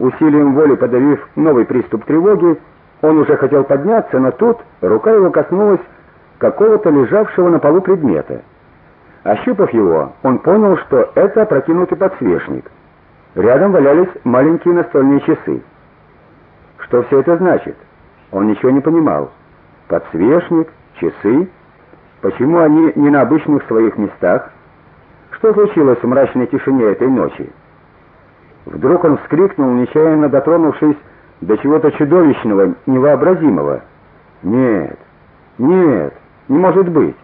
Усилием воли подавив новый приступ тревоги, он уже хотел подняться, но тут рука его коснулась какого-то лежавшего на полу предмета. Ощупав его, он понял, что это опрокинутый подсвечник. Рядом валялись маленькие настольные часы. Что все это значит? Он ничего не понимал. Подсвечник, часы, почему они не на обычных своих местах? Что случилось в мрачной тишине этой ночи? Вдруг он вскрикнул, нечаянно дотронувшись до чего-то чудовищного, невообразимого. Нет. Нет, не может быть.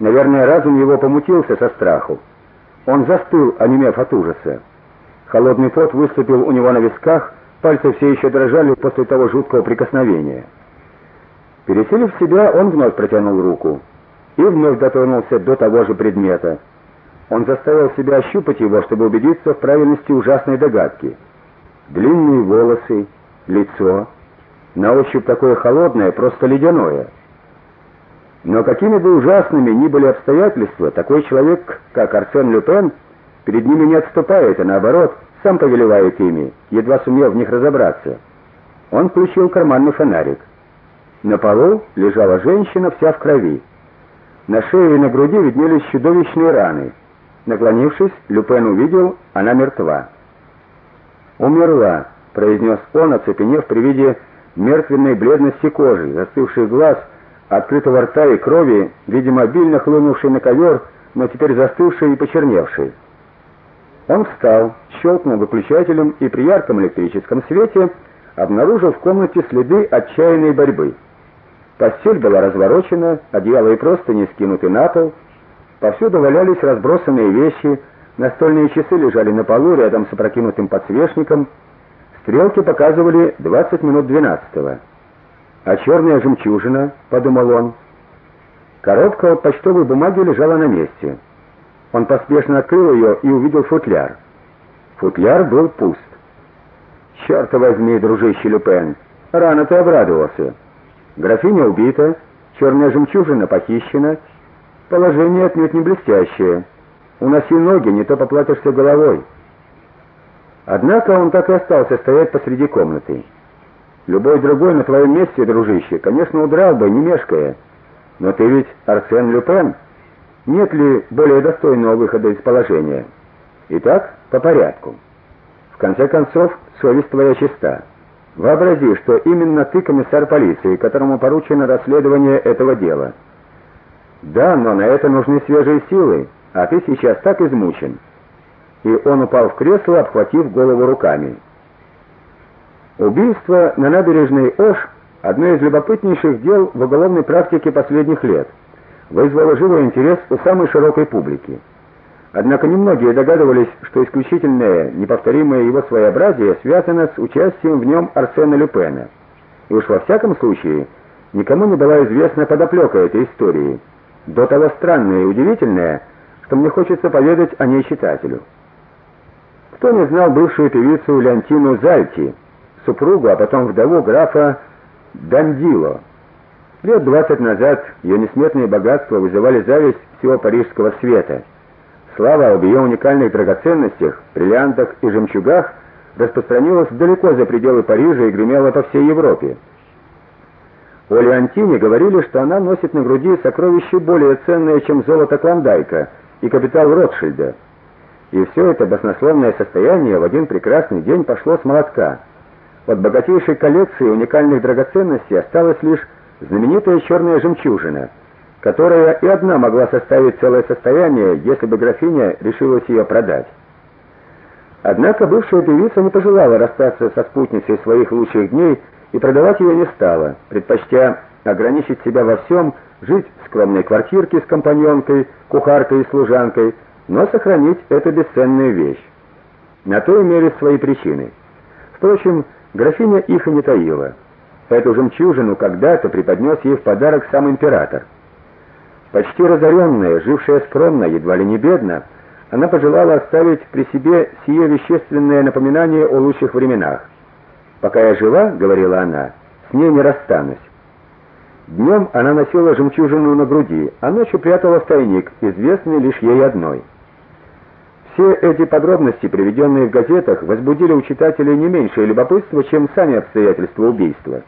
Наверное, разум его помутился со страху. Он застыл, онемев от ужаса. Холодный пот выступил у него на висках, пальцы все еще дрожали после того жуткого прикосновения. Пересилив себя, он вновь протянул руку и вновь дотронулся до того же предмета. Он заставил себя ощупать его, чтобы убедиться в правильности ужасной догадки. Длинные волосы, лицо, на ощупь такое холодное, просто ледяное. Но какими бы ужасными ни были обстоятельства, такой человек, как Арсен Люпен, перед ними не отступает, а наоборот, сам повелевает ими, едва сумев в них разобраться. Он включил карманный фонарик. На полу лежала женщина вся в крови. На шее и на груди виднелись чудовищные раны. Наклонившись, Люпен увидел, она мертва. "Умерла", произнес он, оцепенев при виде мертвенной бледности кожи, застывших глаз открытого рта и крови, видимо, обильно хлынувшей на ковер, но теперь застывшей и почерневшей. Он встал, щелкнул выключателем и при ярком электрическом свете обнаружил в комнате следы отчаянной борьбы. Постель была разворочена, одеяло и простыни скинуты на пол, повсюду валялись разбросанные вещи, настольные часы лежали на полу рядом с опрокинутым подсвечником, стрелки показывали 20 минут двенадцатого. А черная жемчужина, подумал он. Коробка от почтовой бумаги лежала на месте. Он поспешно открыл ее и увидел футляр. Футляр был пуст. «Черт возьми, дружище Люпен, рано ты обрадовался. Графиня убита, черная жемчужина похищена. Положение отнюдь не блестящее. Уноси ноги, не то поплатишься головой. Однако он так и остался стоять посреди комнаты. Любой другой на твоем месте, дружище, конечно, удрал бы, не мешкая. Но ты ведь Арсен Люпен. Нет ли более достойного выхода из положения? Итак, по порядку. В конце концов, совесть твоя чиста. Вообрази, что именно ты комиссар полиции, которому поручено расследование этого дела. Да, но на это нужны свежие силы, а ты сейчас так измучен. И он упал в кресло, обхватив голову руками. Убийство на набережной Ош одно из любопытнейших дел в уголовной практике последних лет. Вызвало живой интерес у самой широкой публики. Однако немногие догадывались, что исключительное, неповторимое его своеобразие связано с участием в нем Арсена Люпена. И уж во всяком случае, никому не была известна подоплека этой истории, до того странная и удивительная, что мне хочется поведать о ней читателю. Кто не знал бывшую певицу Леонтину Зальти, супругу, а потом вдову графа Дандило. Лет двадцать назад ее несметные богатства вызывали зависть всего парижского света. Слава об ее уникальных драгоценностях, бриллиантах и жемчугах распространилась далеко за пределы Парижа и гремела по всей Европе. О Леонтине говорили, что она носит на груди сокровище более ценное, чем золото Клондайка и капитал Ротшильда. И все это баснословное состояние в один прекрасный день пошло с молотка. От богатейшей коллекции уникальных драгоценностей осталась лишь знаменитая черная жемчужина, которая и одна могла составить целое состояние, если бы графиня решилась ее продать. Однако бывшая певица не пожелала расстаться со спутницей своих лучших дней и продавать ее не стала, предпочтя ограничить себя во всем, жить в скромной квартирке с компаньонкой, кухаркой и служанкой, но сохранить эту бесценную вещь. На то имели свои причины. Впрочем, Графиня их и не таила. Эту жемчужину когда-то преподнес ей в подарок сам император. Почти разоренная, жившая скромно, едва ли не бедно, она пожелала оставить при себе сие вещественное напоминание о лучших временах. Пока я жива, говорила она, с ней не расстанусь. Днем она носила жемчужину на груди, а ночью прятала в тайник, известный лишь ей одной. Все эти подробности, приведенные в газетах, возбудили у читателей не меньшее любопытство, чем сами обстоятельства убийства.